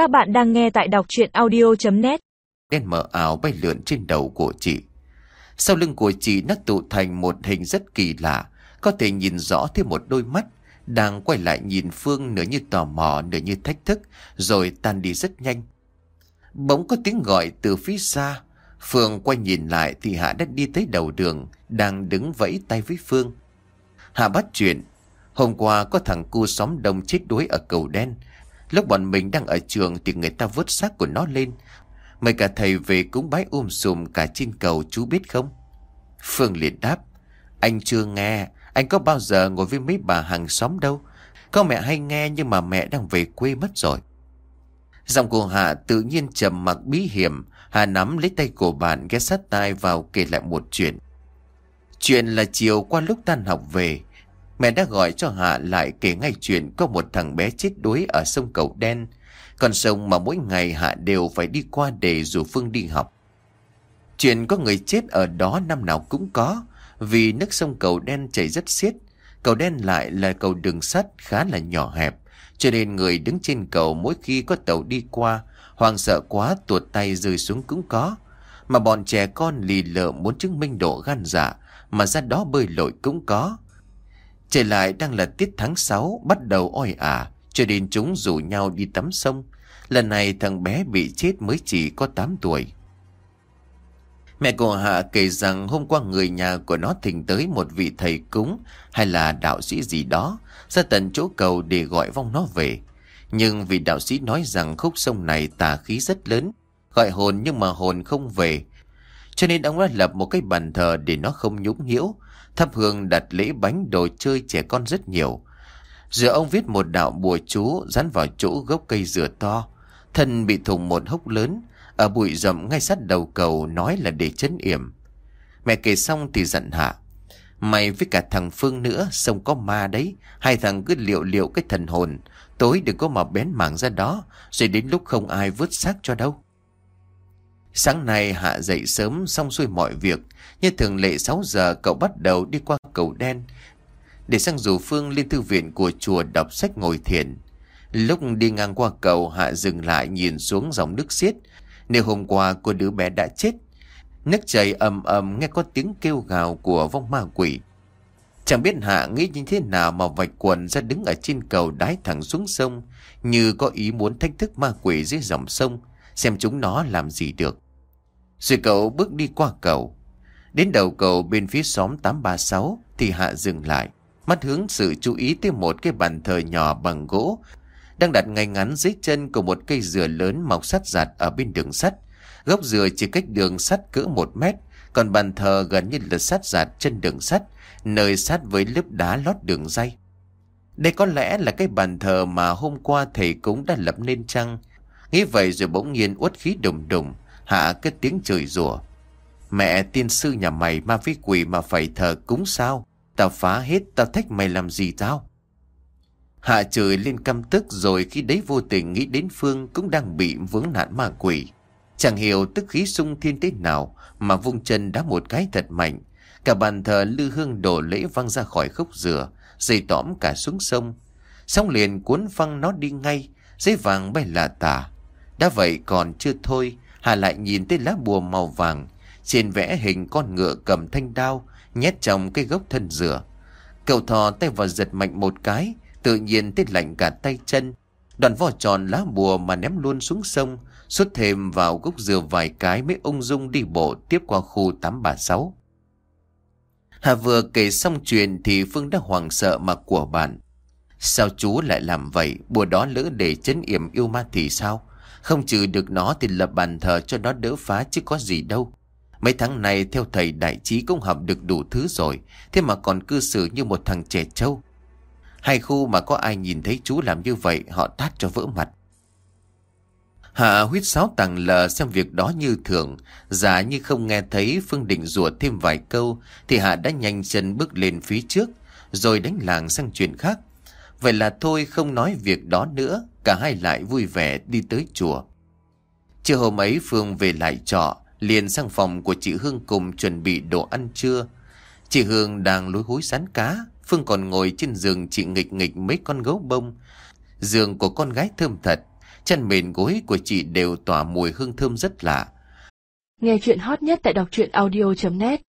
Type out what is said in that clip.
Các bạn đang nghe tại đọc chuyện audio.net Đen mờ ảo bay lượn trên đầu của chị. Sau lưng của chị nó tụ thành một hình rất kỳ lạ, có thể nhìn rõ thêm một đôi mắt, đang quay lại nhìn Phương nửa như tò mò nửa như thách thức, rồi tan đi rất nhanh. Bỗng có tiếng gọi từ phía xa. Phương quay nhìn lại thì Hạ đã đi tới đầu đường, đang đứng vẫy tay với Phương. Hạ bắt chuyện. Hôm qua có thằng cu xóm đông chết đuối ở cầu đen. Lúc bọn mình đang ở trường thì người ta vớt xác của nó lên. Mời cả thầy về cúng bái um sùm cả trên cầu chú biết không? Phương liền đáp. Anh chưa nghe, anh có bao giờ ngồi với mấy bà hàng xóm đâu. Có mẹ hay nghe nhưng mà mẹ đang về quê mất rồi. Giọng của Hạ tự nhiên trầm mặc bí hiểm. Hà nắm lấy tay của bạn ghé sát tai vào kể lại một chuyện. Chuyện là chiều qua lúc tan học về, mẹ đã gọi cho Hạ lại kể ngay chuyện có một thằng bé chết đuối ở sông Cầu Đen. Con sông mà mỗi ngày Hạ đều phải đi qua để rủ Phương đi học. Chuyện có người chết ở đó năm nào cũng có, vì nước sông Cầu Đen chảy rất xiết. Cầu Đen lại là cầu đường sắt khá là nhỏ hẹp, cho nên người đứng trên cầu mỗi khi có tàu đi qua, hoàng sợ quá tuột tay rơi xuống cũng có. Mà bọn trẻ con lì lợ muốn chứng minh độ gan dạ, mà ra đó bơi lội cũng có. Trời lại đang là tiết tháng 6, bắt đầu oi ả, cho nên chúng rủ nhau đi tắm sông. Lần này thằng bé bị chết mới chỉ có 8 tuổi. Mẹ của Hạ kể rằng hôm qua người nhà của nó thỉnh tới một vị thầy cúng hay là đạo sĩ gì đó ra tận chỗ cầu để gọi vong nó về. Nhưng vì đạo sĩ nói rằng khúc sông này tà khí rất lớn, gọi hồn nhưng mà hồn không về. Cho nên ông đã lập một cái bàn thờ để nó không nhúng nhiễu, thắp hương đặt lễ bánh đồ chơi trẻ con rất nhiều. Giờ ông viết một đạo bùa chú dán vào chỗ gốc cây dừa to, thân bị thùng một hốc lớn, ở bụi rậm ngay sát đầu cầu nói là để chấn yểm. Mẹ kể xong thì giận hạ. Mày với cả thằng Phương nữa, sông có ma đấy. Hai thằng cứ liệu liệu cái thần hồn. Tối đừng có mà bén mảng ra đó, rồi đến lúc không ai vứt xác cho đâu. Sáng nay Hạ dậy sớm xong xuôi mọi việc. Như thường lệ 6 giờ, cậu bắt đầu đi qua cầu đen. Để sang rủ Phương lên thư viện của chùa đọc sách ngồi thiền. Lúc đi ngang qua cầu, Hạ dừng lại nhìn xuống dòng nước xiết. Nếu hôm qua cô đứa bé đã chết, Nước chảy ầm ầm nghe có tiếng kêu gào của vong ma quỷ Chẳng biết Hạ nghĩ như thế nào mà vạch quần ra đứng ở trên cầu đái thẳng xuống sông, Như có ý muốn thách thức ma quỷ dưới dòng sông Xem chúng nó làm gì được. Rồi cậu bước đi qua cầu. Đến đầu cầu bên phía xóm 836 Thì Hạ dừng lại. Mắt hướng sự chú ý tới một cái bàn thờ nhỏ bằng gỗ, Đang đặt ngay ngắn dưới chân của một cây dừa lớn mọc sắt giặt ở bên đường sắt. Gốc dừa chỉ cách đường sắt cỡ một mét, Còn bàn thờ gần như là sát giặt chân đường sắt, Nơi sát với lớp đá lót đường dây. Đây có lẽ là cái bàn thờ mà hôm qua thầy cũng đã lập nên chăng? Nghĩ vậy rồi bỗng nhiên uất khí đùng đùng Hạ cái tiếng chửi rủa Mẹ tiên sư nhà mày ma với quỷ mà phải thờ cúng sao Tao phá hết tao thách mày làm gì tao Hạ trời lên căm tức rồi khi đấy vô tình nghĩ đến Phương cũng đang bị vướng nạn ma quỷ. Chẳng hiểu tức khí sung thiên thế nào mà vung chân đá một cái thật mạnh. Cả bàn thờ lư hương đổ lễ văng ra khỏi khúc dừa, dây tõm cả xuống sông. sóng liền cuốn văng nó đi ngay, giấy vàng bay là tả. Đã vậy còn chưa thôi, Hà lại nhìn thấy lá bùa màu vàng, trên vẽ hình con ngựa cầm thanh đao, nhét trong cái gốc thân dừa. Cậu thò tay vào giật mạnh một cái, tự nhiên tiết lạnh cả tay chân. Đoàn vỏ tròn lá bùa mà ném luôn xuống sông, xuất thêm vào gốc dừa vài cái mới ung dung đi bộ tiếp qua khu 836. Hà vừa kể xong chuyện thì Phương đã hoảng sợ mà của bạn. Sao chú lại làm vậy, bùa đó lỡ để chấn yểm yêu ma thì sao? Không trừ được nó thì lập bàn thờ cho nó đỡ phá chứ có gì đâu. Mấy tháng này theo thầy đại trí cũng học được đủ thứ rồi, thế mà còn cư xử như một thằng trẻ trâu. Hai khu mà có ai nhìn thấy chú làm như vậy họ tát cho vỡ mặt. Hạ huyết sáo tàng lờ xem việc đó như thường, giả như không nghe thấy Phương định rủa thêm vài câu, thì Hạ đã nhanh chân bước lên phía trước, rồi đánh làng sang chuyện khác. Vậy là thôi không nói việc đó nữa, cả hai lại vui vẻ đi tới chùa. Trưa hôm ấy Phương về lại trọ, liền sang phòng của chị Hương cùng chuẩn bị đồ ăn trưa. Chị Hương đang lối húi sán cá, Phương còn ngồi trên giường chị nghịch nghịch mấy con gấu bông. Giường của con gái thơm thật, Chân mền gối của chị đều tỏa mùi hương thơm rất lạ. Nghe chuyện hot nhất tại đọc truyện audio.net